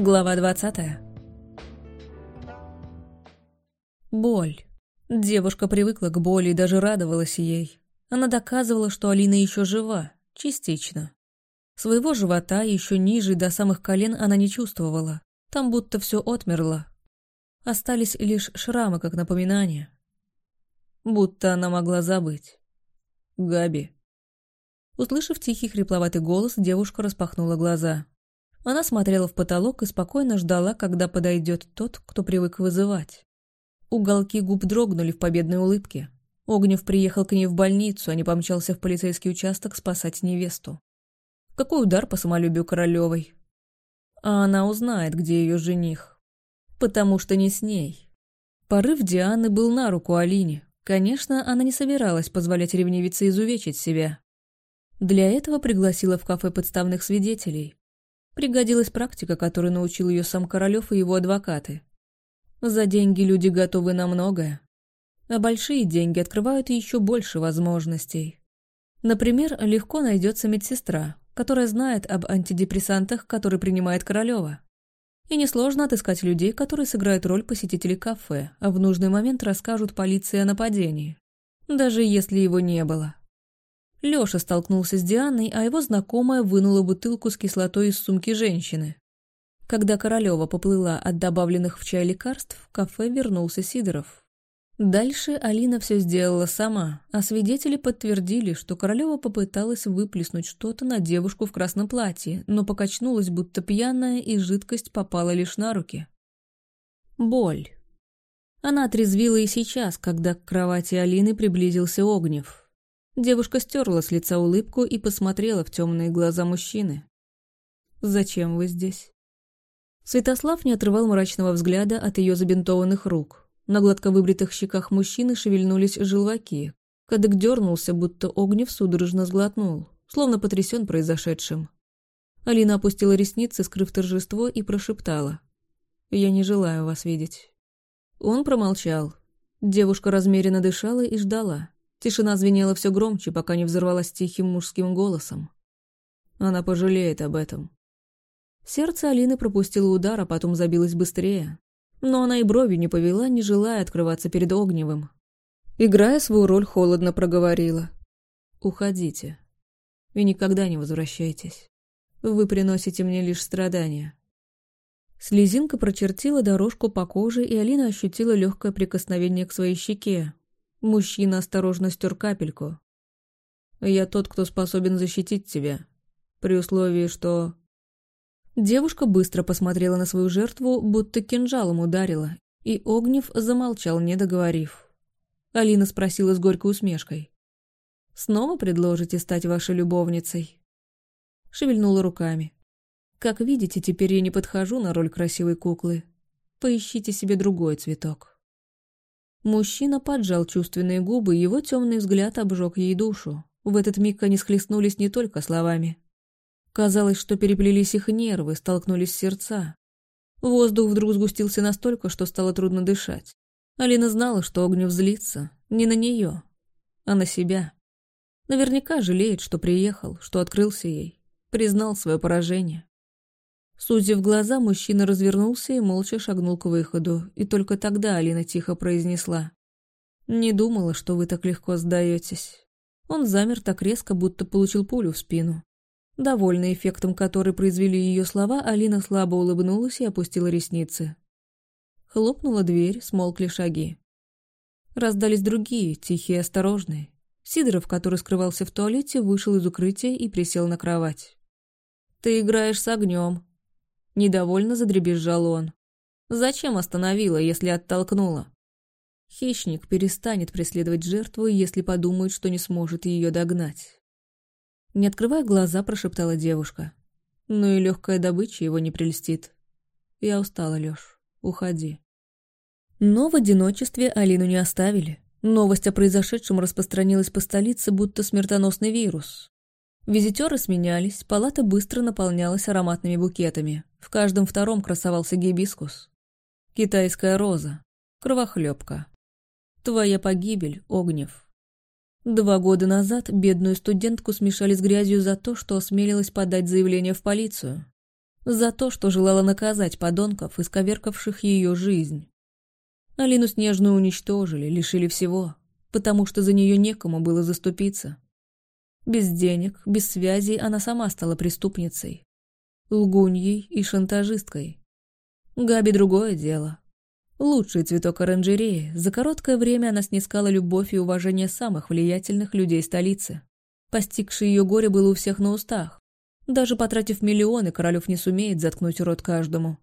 Глава двадцатая. Боль. Девушка привыкла к боли и даже радовалась ей. Она доказывала, что Алина еще жива, частично. Своего живота еще ниже до самых колен она не чувствовала. Там будто все отмерло. Остались лишь шрамы, как напоминание. Будто она могла забыть. Габи. Услышав тихий хрипловатый голос, девушка распахнула глаза. Она смотрела в потолок и спокойно ждала, когда подойдет тот, кто привык вызывать. Уголки губ дрогнули в победной улыбке. Огнев приехал к ней в больницу, а не помчался в полицейский участок спасать невесту. Какой удар по самолюбию Королевой. А она узнает, где ее жених. Потому что не с ней. Порыв Дианы был на руку Алине. Конечно, она не собиралась позволять ревнивице изувечить себя. Для этого пригласила в кафе подставных свидетелей. Пригодилась практика, которой научил ее сам Королев и его адвокаты. За деньги люди готовы на многое. А большие деньги открывают еще больше возможностей. Например, легко найдется медсестра, которая знает об антидепрессантах, которые принимает Королева. И несложно отыскать людей, которые сыграют роль посетителей кафе, а в нужный момент расскажут полиции о нападении. Даже если его не было. Лёша столкнулся с Дианой, а его знакомая вынула бутылку с кислотой из сумки женщины. Когда Королева поплыла от добавленных в чай лекарств, в кафе вернулся Сидоров. Дальше Алина все сделала сама, а свидетели подтвердили, что Королева попыталась выплеснуть что-то на девушку в красном платье, но покачнулась, будто пьяная, и жидкость попала лишь на руки. Боль. Она отрезвила и сейчас, когда к кровати Алины приблизился Огнев. Девушка стерла с лица улыбку и посмотрела в темные глаза мужчины. «Зачем вы здесь?» Святослав не отрывал мрачного взгляда от ее забинтованных рук. На гладко выбритых щеках мужчины шевельнулись желваки. Кадык дернулся, будто Огнев судорожно сглотнул, словно потрясен произошедшим. Алина опустила ресницы, скрыв торжество, и прошептала. «Я не желаю вас видеть». Он промолчал. Девушка размеренно дышала и ждала. Тишина звенела все громче, пока не взорвалась тихим мужским голосом. Она пожалеет об этом. Сердце Алины пропустило удар, а потом забилось быстрее. Но она и бровью не повела, не желая открываться перед Огневым. Играя свою роль, холодно проговорила. «Уходите. И никогда не возвращайтесь. Вы приносите мне лишь страдания». Слезинка прочертила дорожку по коже, и Алина ощутила легкое прикосновение к своей щеке, Мужчина осторожно стер капельку. «Я тот, кто способен защитить тебя. При условии, что...» Девушка быстро посмотрела на свою жертву, будто кинжалом ударила, и Огнев замолчал, не договорив. Алина спросила с горькой усмешкой. «Снова предложите стать вашей любовницей?» Шевельнула руками. «Как видите, теперь я не подхожу на роль красивой куклы. Поищите себе другой цветок». Мужчина поджал чувственные губы, его темный взгляд обжег ей душу. В этот миг они схлестнулись не только словами. Казалось, что переплелись их нервы, столкнулись сердца. Воздух вдруг сгустился настолько, что стало трудно дышать. Алина знала, что Огнев злится. Не на нее, а на себя. Наверняка жалеет, что приехал, что открылся ей. Признал свое поражение. Сузив глаза, мужчина развернулся и молча шагнул к выходу, и только тогда Алина тихо произнесла. «Не думала, что вы так легко сдаетесь». Он замер так резко, будто получил пулю в спину. Довольная эффектом, который произвели ее слова, Алина слабо улыбнулась и опустила ресницы. Хлопнула дверь, смолкли шаги. Раздались другие, тихие осторожные. Сидоров, который скрывался в туалете, вышел из укрытия и присел на кровать. «Ты играешь с огнем», Недовольно задребезжал он. Зачем остановила, если оттолкнула? Хищник перестанет преследовать жертву, если подумает, что не сможет ее догнать. Не открывая глаза, прошептала девушка. Ну и легкая добыча его не прельстит. Я устала, Леш. Уходи. Но в одиночестве Алину не оставили. Новость о произошедшем распространилась по столице, будто смертоносный вирус. Визитеры сменялись, палата быстро наполнялась ароматными букетами. В каждом втором красовался гибискус. Китайская роза. Кровохлебка. Твоя погибель, Огнев. Два года назад бедную студентку смешали с грязью за то, что осмелилась подать заявление в полицию. За то, что желала наказать подонков, исковеркавших ее жизнь. Алину Снежную уничтожили, лишили всего, потому что за нее некому было заступиться. Без денег, без связей она сама стала преступницей. Лгуньей и шантажисткой. Габи другое дело. Лучший цветок оранжереи. За короткое время она снискала любовь и уважение самых влиятельных людей столицы. Постигшее ее горе было у всех на устах. Даже потратив миллионы, Королев не сумеет заткнуть рот каждому.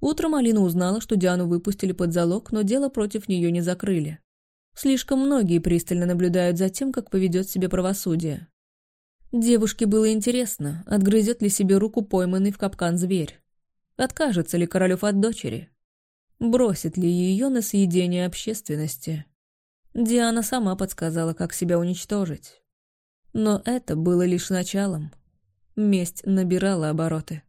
Утром Алина узнала, что Диану выпустили под залог, но дело против нее не закрыли. Слишком многие пристально наблюдают за тем, как поведет себя правосудие. Девушке было интересно, отгрызет ли себе руку пойманный в капкан зверь. Откажется ли Королев от дочери? Бросит ли ее на съедение общественности? Диана сама подсказала, как себя уничтожить. Но это было лишь началом. Месть набирала обороты.